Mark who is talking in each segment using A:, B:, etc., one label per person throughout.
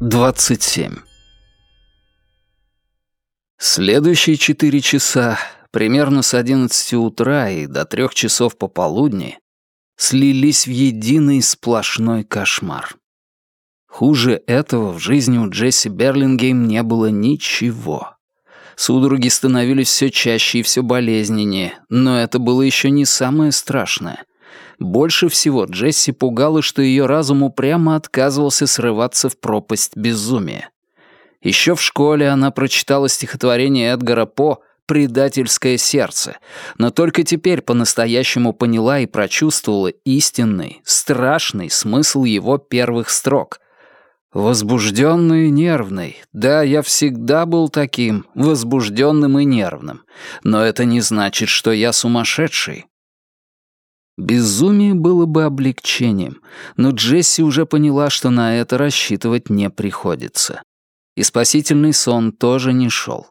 A: 27. Следующие четыре часа, примерно с 11 утра и до трех часов пополудни, слились в единый сплошной кошмар. Хуже этого в жизни у Джесси Берлингейм не было ничего. Судороги становились все чаще и все болезненнее, но это было еще не самое страшное. Больше всего Джесси пугало, что ее разум упрямо отказывался срываться в пропасть безумия. Еще в школе она прочитала стихотворение Эдгара По «Предательское сердце», но только теперь по-настоящему поняла и прочувствовала истинный, страшный смысл его первых строк. Возбужденный и нервный. Да, я всегда был таким, возбужденным и нервным. Но это не значит, что я сумасшедший. Безумие было бы облегчением, но Джесси уже поняла, что на это рассчитывать не приходится. И спасительный сон тоже не шел.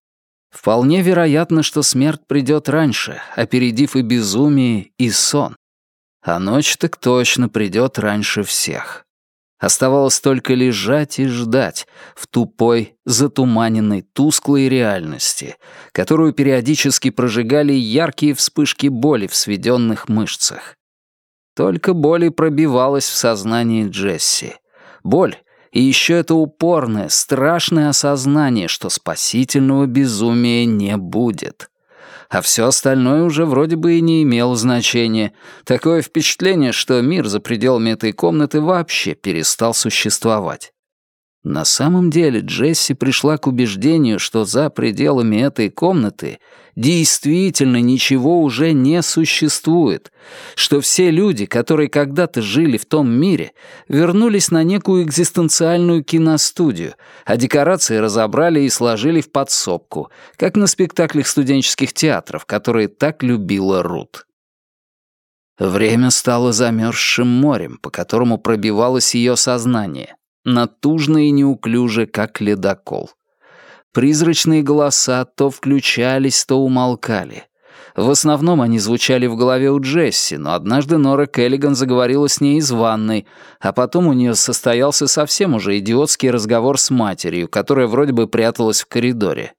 A: Вполне вероятно, что смерть придет раньше, опередив и безумие, и сон. А ночь так точно придет раньше всех. Оставалось только лежать и ждать в тупой, затуманенной, тусклой реальности, которую периодически прожигали яркие вспышки боли в сведенных мышцах. Только боль и пробивалась в сознании Джесси. Боль и еще это упорное, страшное осознание, что спасительного безумия не будет. А все остальное уже вроде бы и не имело значения. Такое впечатление, что мир за пределами этой комнаты вообще перестал существовать. На самом деле Джесси пришла к убеждению, что за пределами этой комнаты действительно ничего уже не существует, что все люди, которые когда-то жили в том мире, вернулись на некую экзистенциальную киностудию, а декорации разобрали и сложили в подсобку, как на спектаклях студенческих театров, которые так любила Рут. Время стало замерзшим морем, по которому пробивалось ее сознание натужно и неуклюже, как ледокол. Призрачные голоса то включались, то умолкали. В основном они звучали в голове у Джесси, но однажды Нора Келлиган заговорила с ней из ванной, а потом у нее состоялся совсем уже идиотский разговор с матерью, которая вроде бы пряталась в коридоре.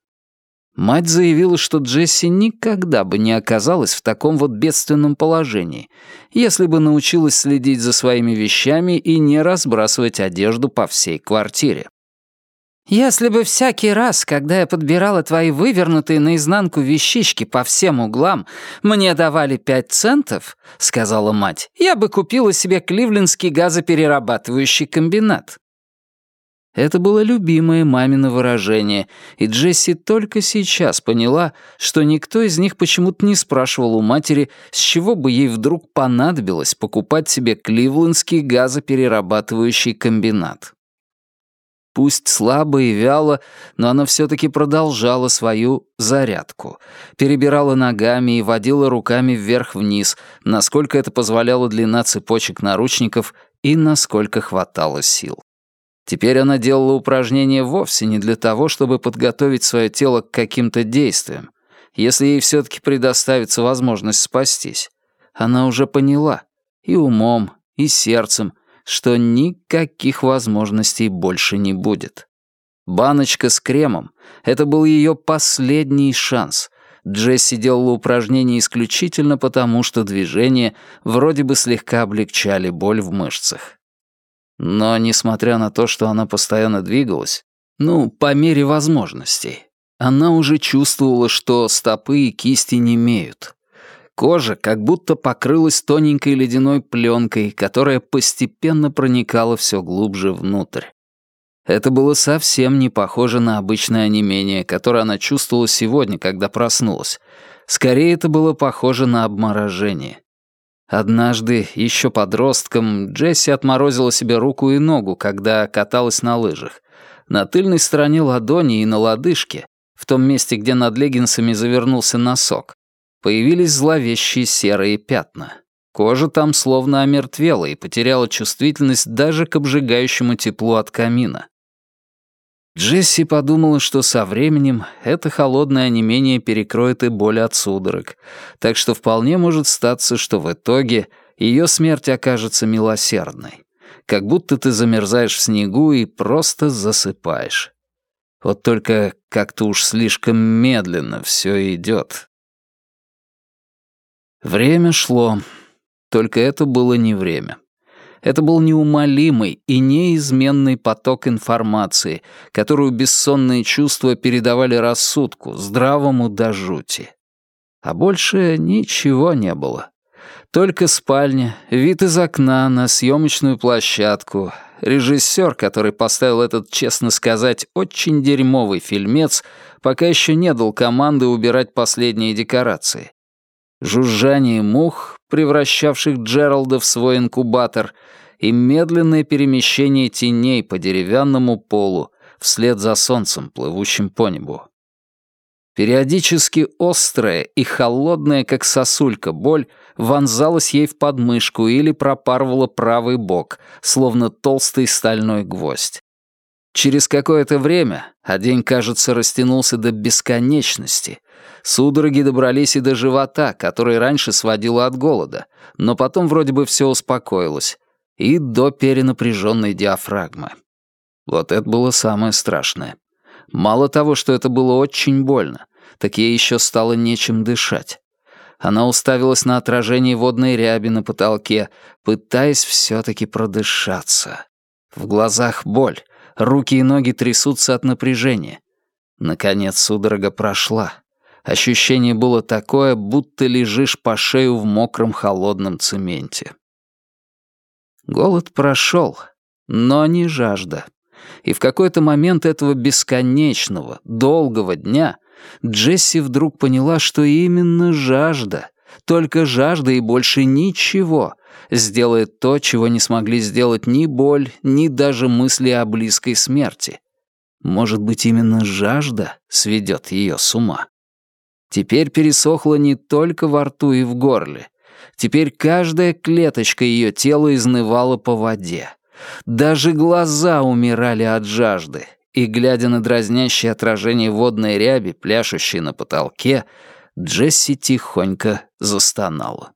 A: Мать заявила, что Джесси никогда бы не оказалась в таком вот бедственном положении, если бы научилась следить за своими вещами и не разбрасывать одежду по всей квартире. «Если бы всякий раз, когда я подбирала твои вывернутые наизнанку вещички по всем углам, мне давали пять центов, — сказала мать, — я бы купила себе кливлендский газоперерабатывающий комбинат. Это было любимое мамино выражение, и Джесси только сейчас поняла, что никто из них почему-то не спрашивал у матери, с чего бы ей вдруг понадобилось покупать себе кливлендский газоперерабатывающий комбинат. Пусть слабо и вяло, но она все-таки продолжала свою зарядку. Перебирала ногами и водила руками вверх-вниз, насколько это позволяла длина цепочек наручников и насколько хватало сил. Теперь она делала упражнения вовсе не для того, чтобы подготовить свое тело к каким-то действиям, если ей все-таки предоставится возможность спастись. Она уже поняла и умом, и сердцем, что никаких возможностей больше не будет. Баночка с кремом — это был ее последний шанс. Джесси делала упражнения исключительно потому, что движения вроде бы слегка облегчали боль в мышцах. Но, несмотря на то, что она постоянно двигалась, ну, по мере возможностей, она уже чувствовала, что стопы и кисти не имеют. Кожа как будто покрылась тоненькой ледяной пленкой, которая постепенно проникала все глубже внутрь. Это было совсем не похоже на обычное онемение, которое она чувствовала сегодня, когда проснулась. Скорее, это было похоже на обморожение. Однажды, еще подростком, Джесси отморозила себе руку и ногу, когда каталась на лыжах. На тыльной стороне ладони и на лодыжке, в том месте, где над леггинсами завернулся носок, появились зловещие серые пятна. Кожа там словно омертвела и потеряла чувствительность даже к обжигающему теплу от камина. Джесси подумала, что со временем это холодное онемение перекроет и боль от судорог, так что вполне может статься, что в итоге ее смерть окажется милосердной. как будто ты замерзаешь в снегу и просто засыпаешь. Вот только как-то уж слишком медленно все идет. Время шло, только это было не время. Это был неумолимый и неизменный поток информации, которую бессонные чувства передавали рассудку, здравому до жути. А больше ничего не было. Только спальня, вид из окна на съемочную площадку, режиссер, который поставил этот, честно сказать, очень дерьмовый фильмец, пока еще не дал команды убирать последние декорации. Жужжание мух, превращавших Джералда в свой инкубатор, и медленное перемещение теней по деревянному полу вслед за солнцем, плывущим по небу. Периодически острая и холодная, как сосулька, боль вонзалась ей в подмышку или пропарывала правый бок, словно толстый стальной гвоздь. Через какое-то время, а день, кажется, растянулся до бесконечности, судороги добрались и до живота, который раньше сводило от голода, но потом вроде бы все успокоилось, и до перенапряженной диафрагмы. Вот это было самое страшное. Мало того, что это было очень больно, так ей еще стало нечем дышать. Она уставилась на отражение водной ряби на потолке, пытаясь все-таки продышаться. В глазах боль, руки и ноги трясутся от напряжения. Наконец судорога прошла. Ощущение было такое, будто лежишь по шею в мокром холодном цементе. Голод прошел, но не жажда. И в какой-то момент этого бесконечного, долгого дня Джесси вдруг поняла, что именно жажда, только жажда и больше ничего, сделает то, чего не смогли сделать ни боль, ни даже мысли о близкой смерти. Может быть, именно жажда сведет ее с ума. Теперь пересохло не только во рту и в горле. Теперь каждая клеточка ее тела изнывала по воде. Даже глаза умирали от жажды, и, глядя на дразнящее отражение водной ряби, пляшущей на потолке, Джесси тихонько застонала.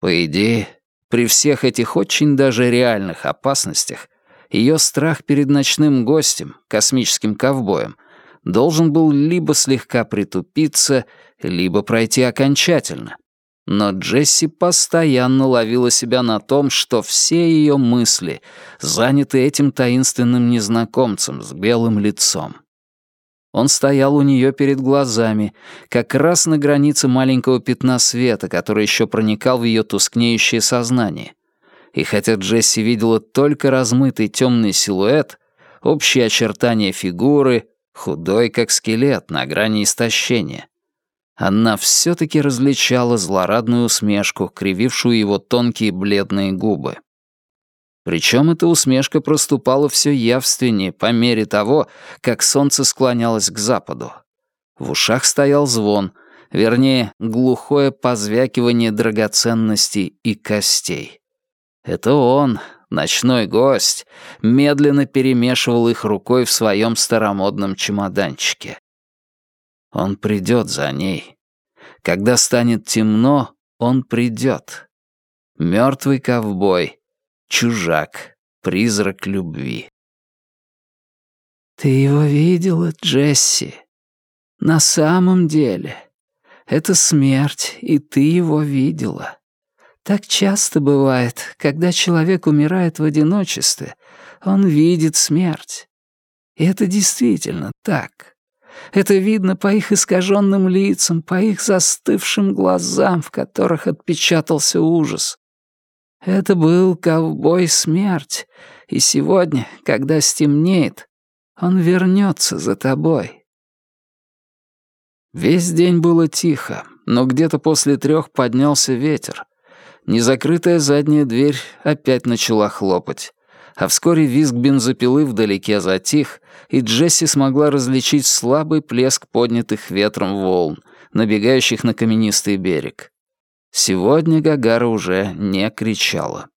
A: По идее, при всех этих очень даже реальных опасностях, ее страх перед ночным гостем, космическим ковбоем, должен был либо слегка притупиться, либо пройти окончательно, но Джесси постоянно ловила себя на том, что все ее мысли заняты этим таинственным незнакомцем с белым лицом. Он стоял у нее перед глазами, как раз на границе маленького пятна света, который еще проникал в ее тускнеющее сознание. И хотя Джесси видела только размытый темный силуэт, общие очертания фигуры, худой как скелет на грани истощения, она все-таки различала злорадную усмешку, кривившую его тонкие бледные губы. Причем эта усмешка проступала все явственнее по мере того, как солнце склонялось к западу. В ушах стоял звон, вернее, глухое позвякивание драгоценностей и костей. Это он, ночной гость, медленно перемешивал их рукой в своем старомодном чемоданчике. Он придет за ней. Когда станет темно, он придет. Мертвый ковбой, чужак, призрак любви.
B: «Ты его видела, Джесси? На самом деле, это смерть, и ты его видела. Так часто бывает, когда человек умирает в одиночестве, он видит смерть. И это действительно так. Это видно по их искаженным лицам, по их застывшим глазам, в которых отпечатался ужас. Это был ковбой смерть, и сегодня, когда стемнеет, он вернется за тобой.
A: Весь день было тихо, но где-то после трех поднялся ветер. Незакрытая задняя дверь опять начала хлопать а вскоре визг бензопилы вдалеке затих, и Джесси смогла различить слабый плеск поднятых ветром волн, набегающих на каменистый берег. Сегодня Гагара уже не кричала.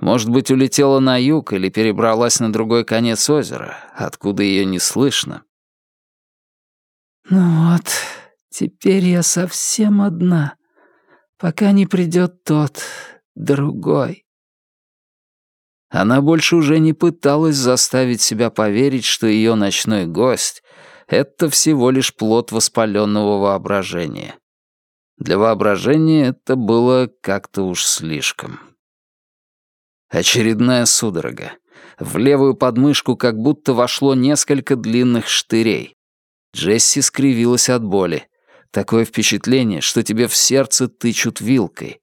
A: Может быть, улетела на юг или перебралась на другой конец озера, откуда ее не слышно.
B: «Ну вот, теперь я совсем одна, пока не придет тот, другой»,
A: Она больше уже не пыталась заставить себя поверить, что ее ночной гость — это всего лишь плод воспаленного воображения. Для воображения это было как-то уж слишком. Очередная судорога. В левую подмышку как будто вошло несколько длинных штырей. Джесси скривилась от боли. Такое впечатление, что тебе в сердце тычут вилкой.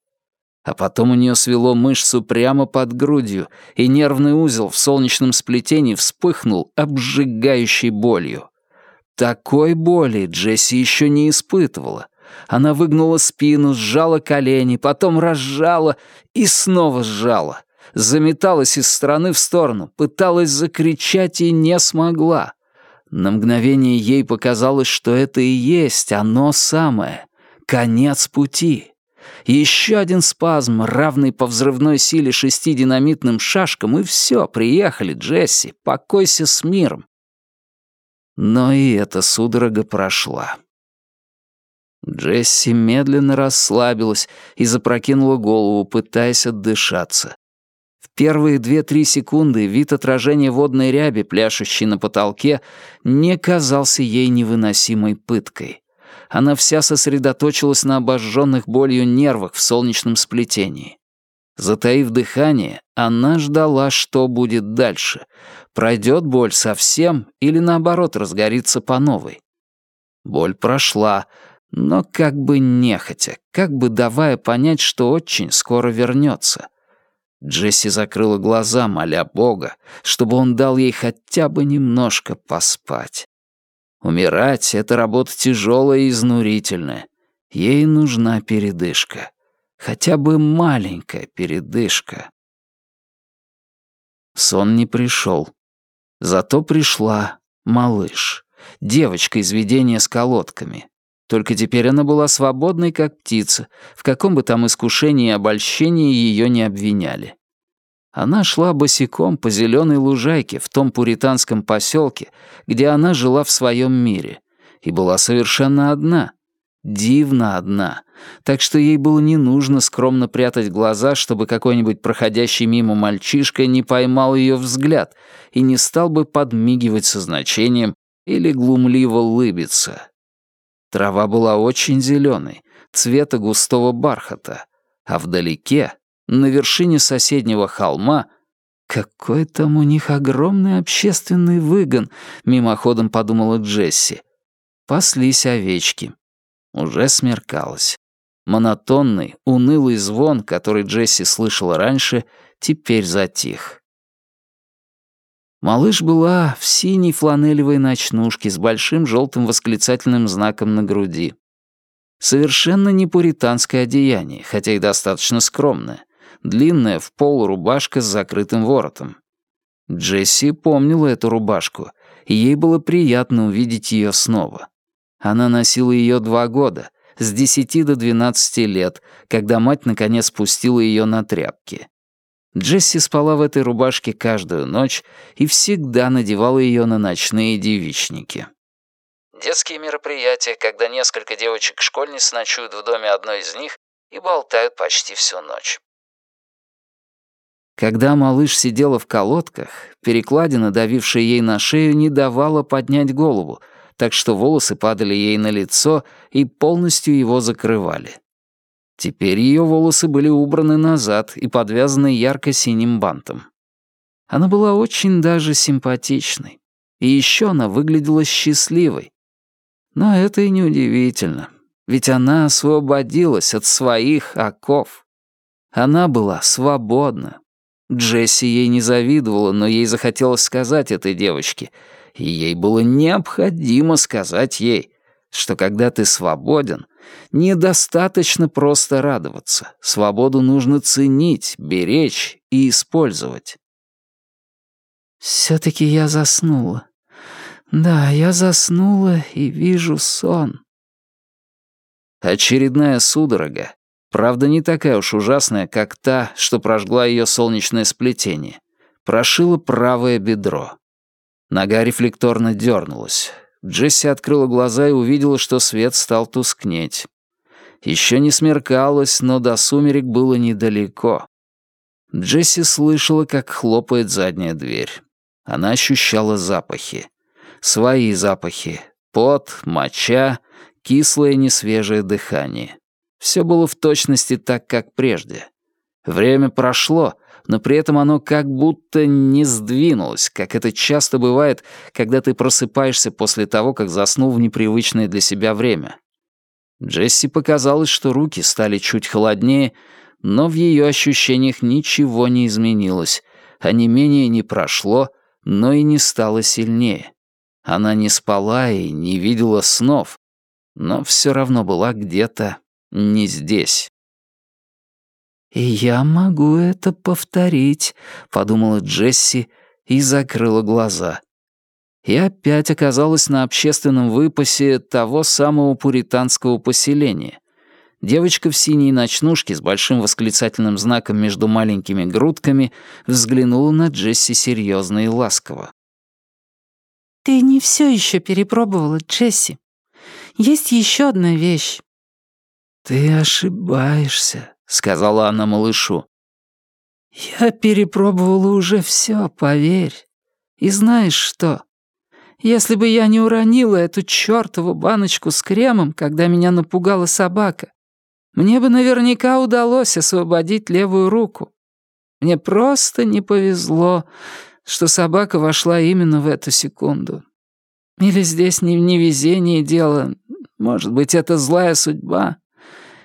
A: А потом у нее свело мышцу прямо под грудью, и нервный узел в солнечном сплетении вспыхнул обжигающей болью. Такой боли Джесси еще не испытывала. Она выгнула спину, сжала колени, потом разжала и снова сжала. Заметалась из стороны в сторону, пыталась закричать и не смогла. На мгновение ей показалось, что это и есть оно самое. Конец пути. Еще один спазм, равный по взрывной силе шести динамитным шашкам, и все, приехали, Джесси, покойся с миром. Но и эта судорога прошла. Джесси медленно расслабилась и запрокинула голову, пытаясь отдышаться. Первые две-три секунды вид отражения водной ряби, пляшущей на потолке, не казался ей невыносимой пыткой. Она вся сосредоточилась на обожженных болью нервах в солнечном сплетении. Затаив дыхание, она ждала, что будет дальше. Пройдет боль совсем или, наоборот, разгорится по новой. Боль прошла, но как бы нехотя, как бы давая понять, что очень скоро вернется. Джесси закрыла глаза, моля Бога, чтобы он дал ей хотя бы немножко поспать. Умирать — это работа тяжелая и изнурительная. Ей нужна передышка. Хотя бы маленькая передышка. Сон не пришел. Зато пришла малыш, девочка из видения с колодками. Только теперь она была свободной, как птица, в каком бы там искушении и обольщении ее не обвиняли. Она шла босиком по зеленой лужайке в том пуританском поселке, где она жила в своем мире, и была совершенно одна, дивно одна, так что ей было не нужно скромно прятать глаза, чтобы какой-нибудь проходящий мимо мальчишка не поймал ее взгляд и не стал бы подмигивать со значением или глумливо улыбиться. Трава была очень зеленой, цвета густого бархата, а вдалеке, на вершине соседнего холма, какой там у них огромный общественный выгон, мимоходом подумала Джесси. Паслись овечки. Уже смеркалось. Монотонный, унылый звон, который Джесси слышала раньше, теперь затих. Малыш была в синей фланелевой ночнушке с большим желтым восклицательным знаком на груди. Совершенно не пуританское одеяние, хотя и достаточно скромное. Длинная в пол рубашка с закрытым воротом. Джесси помнила эту рубашку, и ей было приятно увидеть ее снова. Она носила ее два года, с десяти до двенадцати лет, когда мать наконец спустила ее на тряпки. Джесси спала в этой рубашке каждую ночь и всегда надевала ее на ночные девичники. Детские мероприятия, когда несколько девочек-школьниц ночуют в доме одной из них и болтают почти всю ночь. Когда малыш сидела в колодках, перекладина, давившая ей на шею, не давала поднять голову, так что волосы падали ей на лицо и полностью его закрывали. Теперь ее волосы были убраны назад и подвязаны ярко-синим бантом. Она была очень даже симпатичной. И еще она выглядела счастливой. Но это и не удивительно, ведь она освободилась от своих оков. Она была свободна. Джесси ей не завидовала, но ей захотелось сказать этой девочке, и ей было необходимо сказать ей, что когда ты свободен, недостаточно просто радоваться. Свободу нужно ценить, беречь и использовать. «Все-таки я заснула. Да, я заснула и вижу сон». Очередная судорога, правда не такая уж ужасная, как та, что прожгла ее солнечное сплетение, прошила правое бедро. Нога рефлекторно дернулась. Джесси открыла глаза и увидела, что свет стал тускнеть. Еще не смеркалось, но до сумерек было недалеко. Джесси слышала, как хлопает задняя дверь. Она ощущала запахи. Свои запахи. Пот, моча, кислое несвежее дыхание. Все было в точности так, как прежде. Время прошло, но при этом оно как будто не сдвинулось, как это часто бывает, когда ты просыпаешься после того, как заснул в непривычное для себя время. Джесси показалось, что руки стали чуть холоднее, но в ее ощущениях ничего не изменилось, а не менее не прошло, но и не стало сильнее. Она не спала и не видела снов, но все равно была где-то не здесь.
B: «И я могу это повторить», — подумала Джесси и закрыла глаза. И опять оказалась на общественном выпасе того самого пуританского поселения. Девочка в синей ночнушке с большим восклицательным знаком между маленькими грудками взглянула на Джесси серьезно и ласково.
C: «Ты не все еще перепробовала, Джесси. Есть еще одна вещь».
B: «Ты ошибаешься», — сказала она малышу. «Я перепробовала уже все, поверь. И знаешь что? Если бы я не уронила эту чёртову баночку с кремом, когда меня напугала собака, мне бы наверняка удалось освободить левую руку. Мне просто не повезло, что собака вошла именно в эту секунду. Или здесь не в невезении дело, может быть, это злая судьба.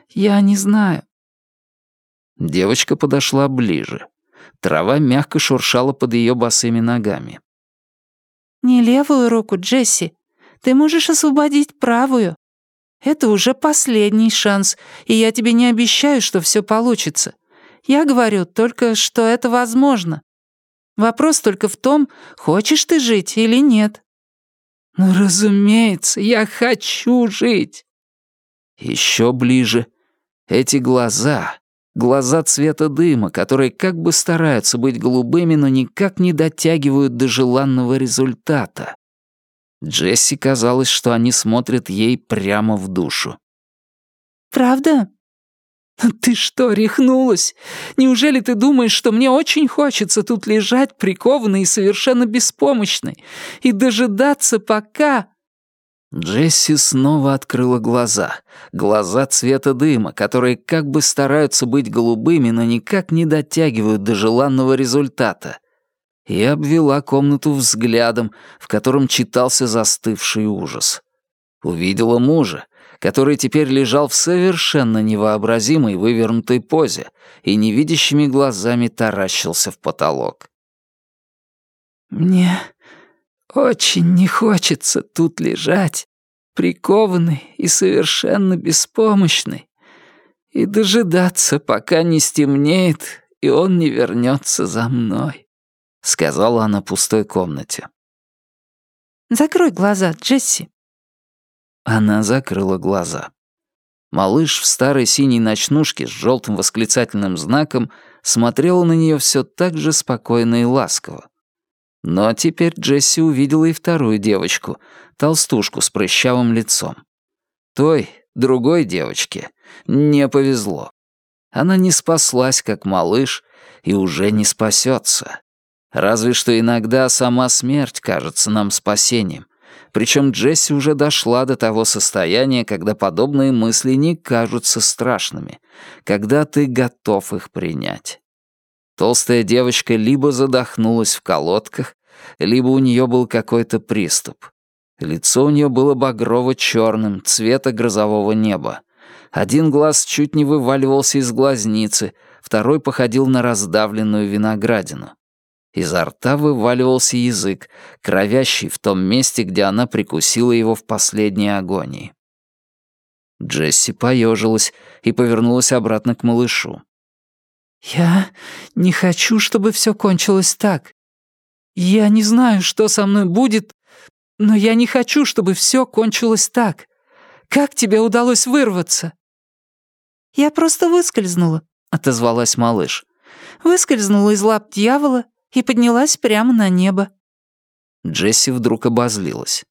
B: Я не знаю.
A: Девочка подошла ближе. Трава мягко шуршала под ее босыми ногами.
C: «Не левую руку, Джесси. Ты можешь освободить правую. Это уже последний шанс, и я тебе не обещаю, что все получится. Я говорю только, что это возможно. Вопрос только в том, хочешь ты жить или нет».
B: «Ну, разумеется, я хочу жить!»
A: Еще ближе. Эти глаза, Глаза цвета дыма, которые как бы стараются быть голубыми, но никак не дотягивают до желанного результата. Джесси казалось, что они смотрят ей прямо в душу.
C: «Правда?»
B: «Ты что, рехнулась? Неужели ты думаешь, что мне очень хочется тут лежать, прикованной и совершенно беспомощной, и дожидаться, пока...»
A: Джесси снова открыла глаза. Глаза цвета дыма, которые как бы стараются быть голубыми, но никак не дотягивают до желанного результата. И обвела комнату взглядом, в котором читался застывший ужас. Увидела мужа, который теперь лежал в совершенно невообразимой вывернутой позе и невидящими глазами таращился в потолок.
B: «Мне очень не хочется тут лежать, прикованный и совершенно беспомощный, и дожидаться, пока не стемнеет, и он не вернется за мной», — сказала она пустой комнате.
C: «Закрой глаза, Джесси».
A: Она закрыла глаза. Малыш в старой синей ночнушке с желтым восклицательным знаком смотрел на нее все так же спокойно и ласково. Но теперь Джесси увидела и вторую девочку, толстушку с прыщавым лицом. Той, другой девочке, не повезло. Она не спаслась, как малыш, и уже не спасется. Разве что иногда сама смерть кажется нам спасением. Причем Джесси уже дошла до того состояния, когда подобные мысли не кажутся страшными, когда ты готов их принять. Толстая девочка либо задохнулась в колодках, либо у нее был какой-то приступ. Лицо у нее было багрово-черным, цвета грозового неба. Один глаз чуть не вываливался из глазницы, второй походил на раздавленную виноградину. Изо рта вываливался язык, кровящий в том месте, где она прикусила его в последней агонии. Джесси поежилась и повернулась обратно к малышу.
B: «Я не хочу, чтобы все кончилось так. Я не знаю, что со мной будет, но я не хочу, чтобы все кончилось так. Как тебе удалось вырваться?»
C: «Я просто выскользнула», — отозвалась малыш. «Выскользнула из лап дьявола и поднялась прямо на небо».
A: Джесси вдруг обозлилась.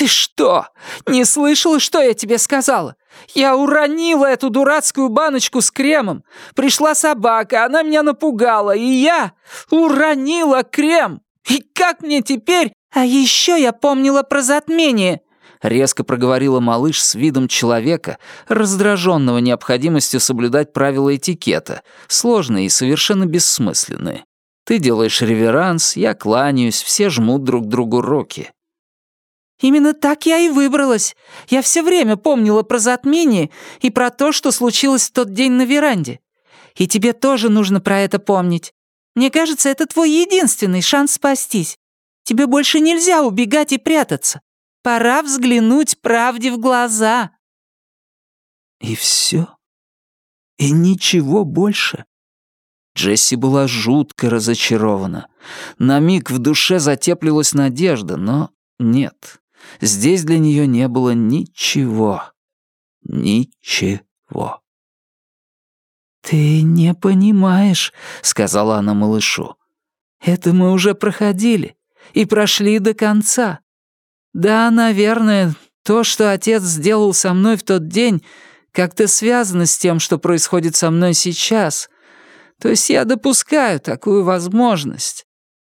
C: «Ты что, не слышала, что я тебе сказала? Я уронила эту дурацкую баночку с кремом. Пришла собака, она меня напугала, и я уронила крем. И как мне теперь... А еще я помнила про затмение!» Резко проговорила малыш с видом человека, раздраженного необходимостью соблюдать правила этикета, сложные и совершенно бессмысленные. Ты делаешь реверанс, я кланяюсь, все жмут друг другу руки. Именно так я и выбралась. Я все время помнила про затмение и про то, что случилось в тот день на веранде. И тебе тоже нужно про это помнить. Мне кажется, это твой единственный шанс спастись. Тебе больше нельзя убегать и прятаться. Пора взглянуть правде в глаза».
B: «И все? И ничего больше?»
A: Джесси была жутко разочарована. На миг в душе затеплилась надежда, но нет. Здесь для нее не было ничего. Ничего.
B: «Ты не понимаешь», — сказала она малышу. «Это мы уже проходили и прошли до конца. Да, наверное, то, что отец сделал со мной в тот день, как-то связано с тем, что происходит со мной сейчас. То есть я допускаю такую возможность.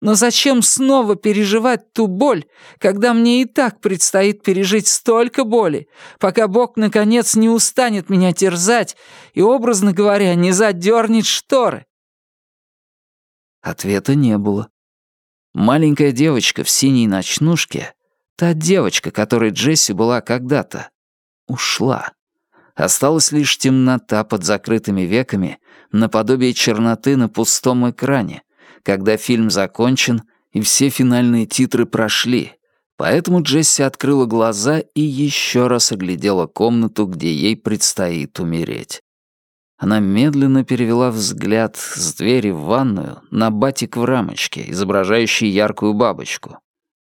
B: Но зачем снова переживать ту боль, когда мне и так предстоит пережить столько боли, пока Бог, наконец, не устанет меня терзать и, образно говоря, не задернет шторы?»
A: Ответа не было. Маленькая девочка в синей ночнушке, та девочка, которой Джесси была когда-то, ушла. Осталась лишь темнота под закрытыми веками, наподобие черноты на пустом экране, когда фильм закончен и все финальные титры прошли, поэтому Джесси открыла глаза и еще раз оглядела комнату, где ей предстоит умереть. Она медленно перевела взгляд с двери в ванную на батик в рамочке, изображающий яркую бабочку.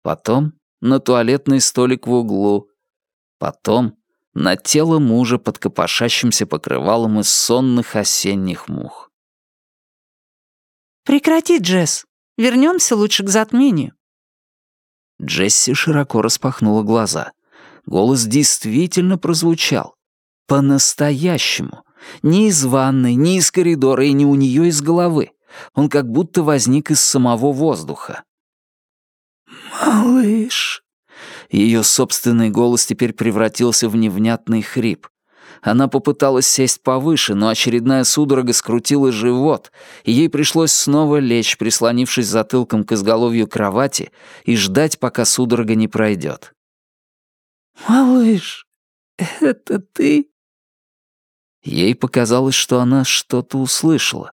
A: Потом на туалетный столик в углу. Потом на тело мужа под копошащимся покрывалом из сонных осенних мух.
C: «Прекрати, Джесс. Вернемся лучше к затмению».
A: Джесси широко распахнула глаза. Голос действительно прозвучал. По-настоящему. Ни из ванной, ни из коридора и ни у нее из головы. Он как будто возник из самого воздуха.
B: «Малыш».
A: Ее собственный голос теперь превратился в невнятный хрип. Она попыталась сесть повыше, но очередная судорога скрутила живот, и ей пришлось снова лечь, прислонившись затылком к изголовью кровати, и ждать, пока судорога не пройдет.
B: «Малыш, это ты?»
A: Ей показалось, что она что-то услышала.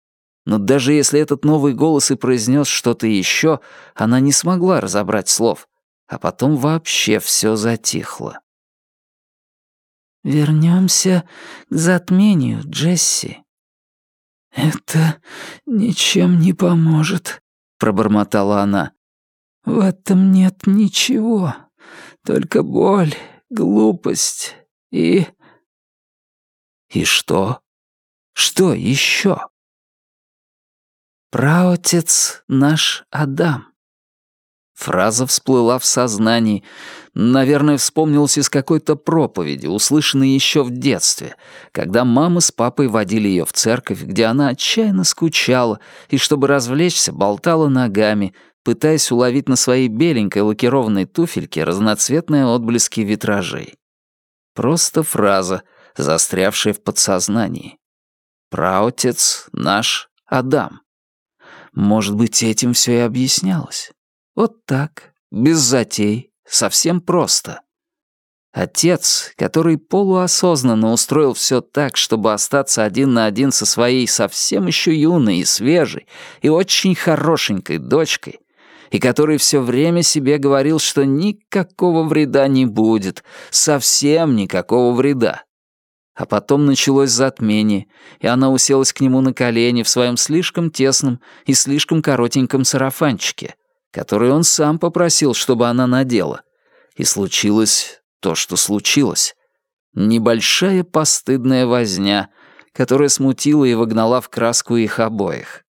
A: Но даже если этот новый голос и произнес что-то еще, она не смогла разобрать слов. А потом вообще все затихло.
B: Вернемся к затмению, Джесси. Это ничем не поможет, пробормотала она. В этом нет ничего, только боль, глупость и...
A: И что? Что еще?
B: Праотец наш Адам.
A: Фраза всплыла в сознании. Наверное, вспомнилась из какой-то проповеди, услышанной еще в детстве, когда мама с папой водили ее в церковь, где она отчаянно скучала и, чтобы развлечься, болтала ногами, пытаясь уловить на своей беленькой лакированной туфельке разноцветные отблески витражей. Просто фраза, застрявшая в подсознании. «Праотец наш Адам». Может быть, этим все и объяснялось. Вот так, без затей, совсем просто. Отец, который полуосознанно устроил все так, чтобы остаться один на один со своей совсем еще юной и свежей и очень хорошенькой дочкой, и который все время себе говорил, что никакого вреда не будет, совсем никакого вреда. А потом началось затмение, и она уселась к нему на колени в своем слишком тесном и слишком коротеньком сарафанчике — который он сам попросил, чтобы она надела. И случилось то, что случилось. Небольшая постыдная возня, которая смутила и вогнала в краску их обоих.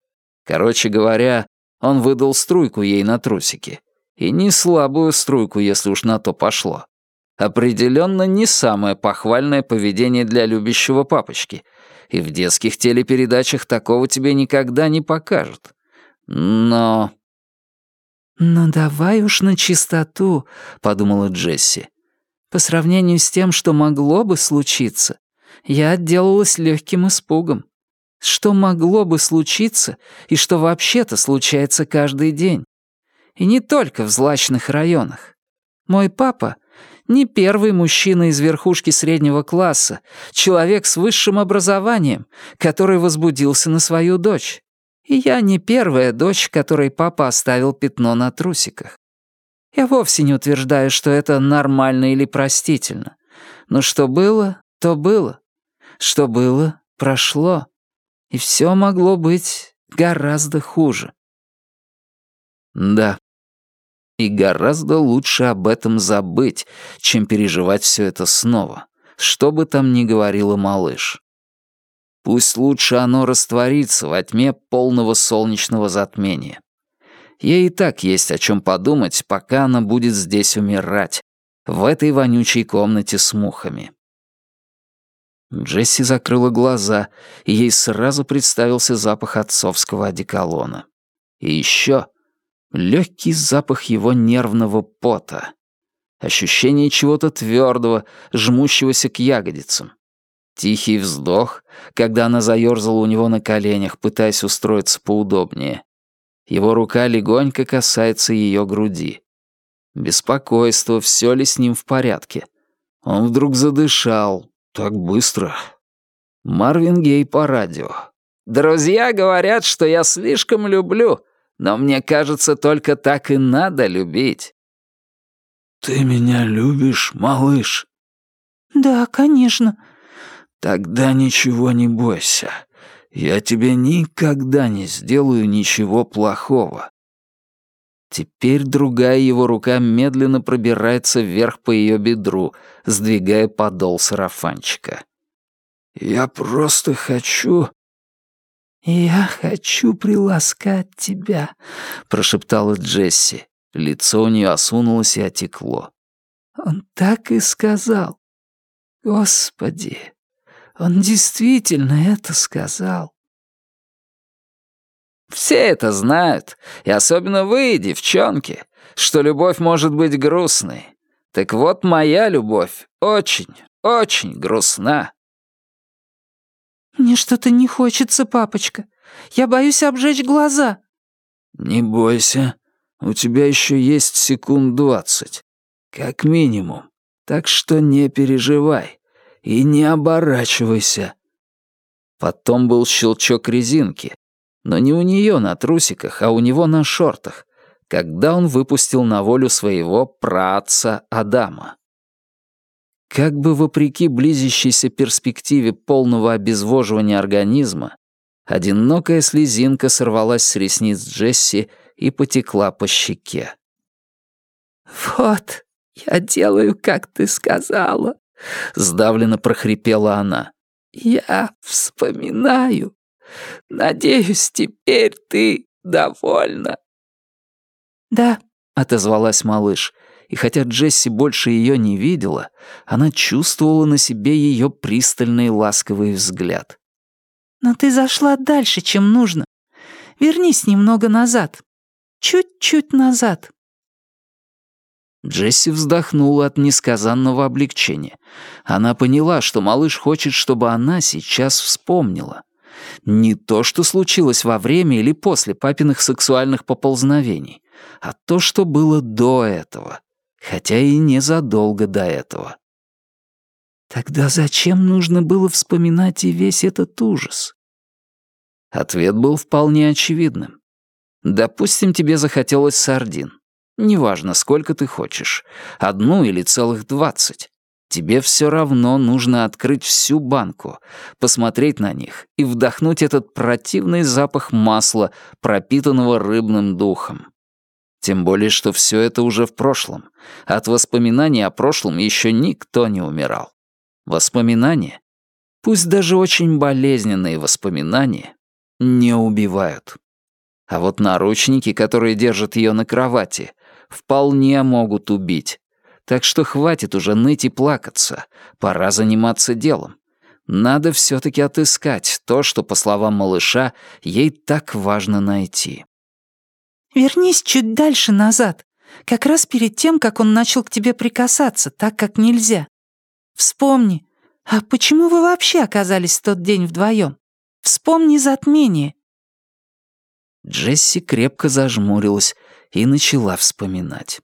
A: Короче говоря, он выдал струйку ей на трусики. И не слабую струйку, если уж на то пошло. Определенно не самое похвальное поведение для любящего папочки. И в детских телепередачах такого тебе никогда не покажут. Но...
B: «Но давай уж на чистоту», — подумала Джесси. «По сравнению с тем, что могло бы случиться, я отделалась легким испугом. Что могло бы случиться и что вообще-то случается каждый день. И не только в злачных районах. Мой папа не первый мужчина из верхушки среднего класса, человек с высшим образованием, который возбудился на свою дочь. И я не первая дочь, которой папа оставил пятно на трусиках. Я вовсе не утверждаю, что это нормально или простительно. Но что было, то было. Что было, прошло. И все могло быть гораздо хуже.
A: Да. И гораздо лучше об этом забыть, чем переживать все это снова, что бы там ни говорила малыш. Пусть лучше оно растворится во тьме полного солнечного затмения. Ей и так есть о чем подумать, пока она будет здесь умирать, в этой вонючей комнате с мухами. Джесси закрыла глаза, и ей сразу представился запах отцовского одеколона. И еще легкий запах его нервного пота. Ощущение чего-то твердого, жмущегося к ягодицам. Тихий вздох, когда она заёрзала у него на коленях, пытаясь устроиться поудобнее. Его рука легонько касается ее груди. Беспокойство, все ли с ним в порядке. Он вдруг задышал. Так быстро. Марвин Гей по радио. «Друзья говорят, что я слишком люблю, но мне кажется, только так и надо любить».
D: «Ты меня любишь, малыш?»
C: «Да, конечно»,
D: Тогда ничего не бойся. Я тебе никогда не сделаю ничего плохого.
A: Теперь другая его рука медленно пробирается вверх по ее бедру, сдвигая подол сарафанчика.
D: «Я просто хочу...»
B: «Я хочу приласкать тебя», — прошептала Джесси.
A: Лицо у нее осунулось и отекло.
B: «Он так и сказал. Господи, он действительно это сказал.
A: Все это знают, и особенно вы, девчонки, что любовь может быть грустной. Так вот, моя любовь очень, очень грустна.
C: Мне что-то не хочется, папочка. Я боюсь обжечь глаза.
D: Не бойся, у тебя еще есть секунд двадцать. Как минимум. Так что не переживай. И не оборачивайся.
A: Потом был щелчок резинки, но не у нее на трусиках, а у него на шортах, когда он выпустил на волю своего праотца Адама. Как бы вопреки близящейся перспективе полного обезвоживания организма, одинокая слезинка сорвалась с ресниц Джесси и потекла по щеке.
B: «Вот, я делаю, как ты сказала», —
A: сдавленно прохрипела она.
B: «Я вспоминаю. Надеюсь, теперь ты довольна».
C: «Да», —
A: отозвалась малыш, и хотя Джесси больше ее не видела, она чувствовала на себе ее пристальный ласковый взгляд.
C: «Но ты зашла дальше, чем нужно. Вернись немного назад. Чуть-чуть назад».
A: Джесси вздохнула от несказанного облегчения. Она поняла, что малыш хочет, чтобы она сейчас вспомнила. Не то, что случилось во время или после папиных сексуальных поползновений, а то, что было до этого, хотя и незадолго до этого.
B: Тогда зачем нужно было вспоминать и весь этот ужас?
A: Ответ был вполне очевидным. Допустим, тебе захотелось сардин. Неважно, сколько ты хочешь. Одну или целых двадцать. Тебе все равно нужно открыть всю банку, посмотреть на них и вдохнуть этот противный запах масла, пропитанного рыбным духом. Тем более, что все это уже в прошлом. От воспоминаний о прошлом еще никто не умирал. Воспоминания, пусть даже очень болезненные воспоминания, не убивают. А вот наручники, которые держат ее на кровати, вполне могут убить. Так что хватит уже ныть и плакаться. Пора заниматься делом. Надо все-таки отыскать то, что, по словам малыша, ей так важно найти.
C: «Вернись чуть дальше назад, как раз перед тем, как он начал к тебе прикасаться, так как нельзя. Вспомни, а почему вы вообще оказались в тот день вдвоем? Вспомни затмение».
A: Джесси крепко зажмурилась и начала вспоминать.